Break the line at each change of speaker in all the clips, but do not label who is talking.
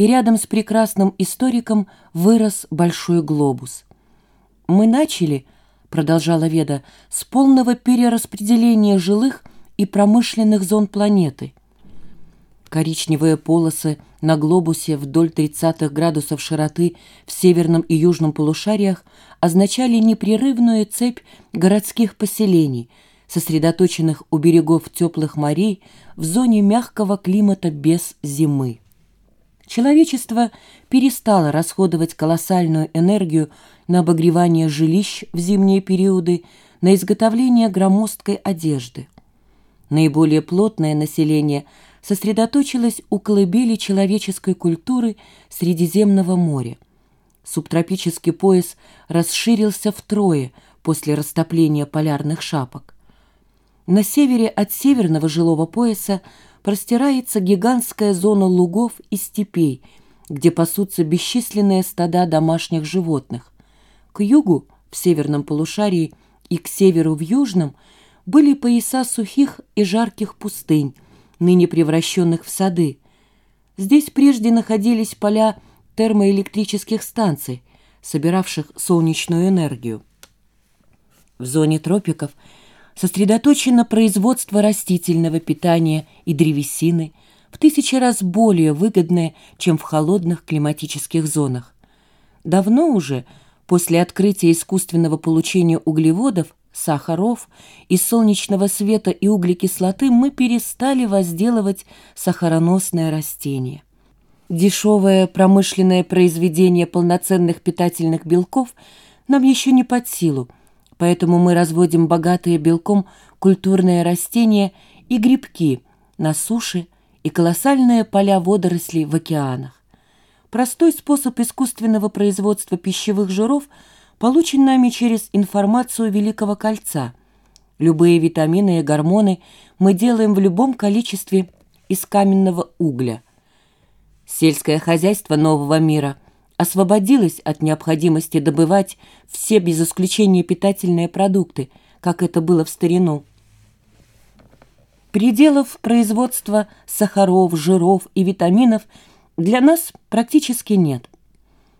и рядом с прекрасным историком вырос большой глобус. «Мы начали», — продолжала Веда, — «с полного перераспределения жилых и промышленных зон планеты». Коричневые полосы на глобусе вдоль 30 градусов широты в северном и южном полушариях означали непрерывную цепь городских поселений, сосредоточенных у берегов теплых морей в зоне мягкого климата без зимы. Человечество перестало расходовать колоссальную энергию на обогревание жилищ в зимние периоды, на изготовление громоздкой одежды. Наиболее плотное население – сосредоточилась у колыбели человеческой культуры Средиземного моря. Субтропический пояс расширился втрое после растопления полярных шапок. На севере от северного жилого пояса простирается гигантская зона лугов и степей, где пасутся бесчисленные стада домашних животных. К югу, в северном полушарии, и к северу в южном были пояса сухих и жарких пустынь, ныне превращенных в сады. Здесь прежде находились поля термоэлектрических станций, собиравших солнечную энергию. В зоне тропиков сосредоточено производство растительного питания и древесины в тысячи раз более выгодное, чем в холодных климатических зонах. Давно уже, после открытия искусственного получения углеводов, сахаров, из солнечного света и углекислоты мы перестали возделывать сахароносное растение. Дешевое промышленное произведение полноценных питательных белков нам еще не под силу, поэтому мы разводим богатые белком культурные растения и грибки на суше и колоссальные поля водорослей в океанах. Простой способ искусственного производства пищевых жиров – получен нами через информацию Великого Кольца. Любые витамины и гормоны мы делаем в любом количестве из каменного угля. Сельское хозяйство нового мира освободилось от необходимости добывать все без исключения питательные продукты, как это было в старину. Пределов производства сахаров, жиров и витаминов для нас практически нет.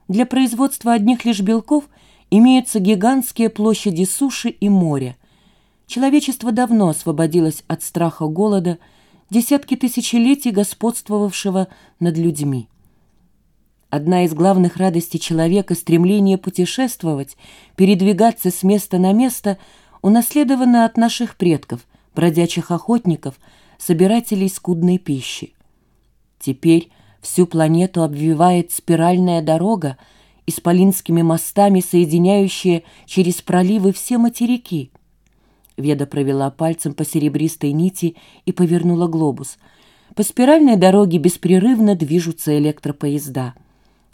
Для производства одних лишь белков – имеются гигантские площади суши и моря. Человечество давно освободилось от страха голода, десятки тысячелетий господствовавшего над людьми. Одна из главных радостей человека – стремление путешествовать, передвигаться с места на место, унаследовано от наших предков, бродячих охотников, собирателей скудной пищи. Теперь всю планету обвивает спиральная дорога, исполинскими мостами, соединяющие через проливы все материки. Веда провела пальцем по серебристой нити и повернула глобус. По спиральной дороге беспрерывно движутся электропоезда.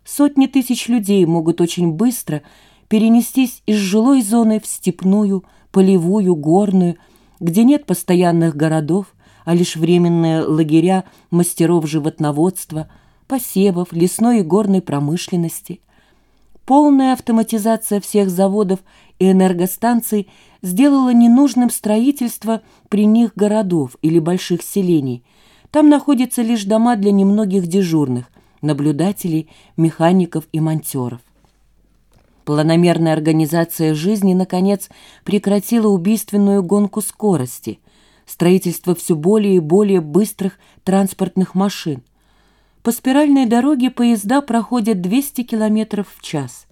Сотни тысяч людей могут очень быстро перенестись из жилой зоны в степную, полевую, горную, где нет постоянных городов, а лишь временные лагеря мастеров животноводства, посевов, лесной и горной промышленности. Полная автоматизация всех заводов и энергостанций сделала ненужным строительство при них городов или больших селений. Там находятся лишь дома для немногих дежурных, наблюдателей, механиков и монтеров. Планомерная организация жизни, наконец, прекратила убийственную гонку скорости, строительство все более и более быстрых транспортных машин – по спиральной дороге поезда проходят 200 км в час.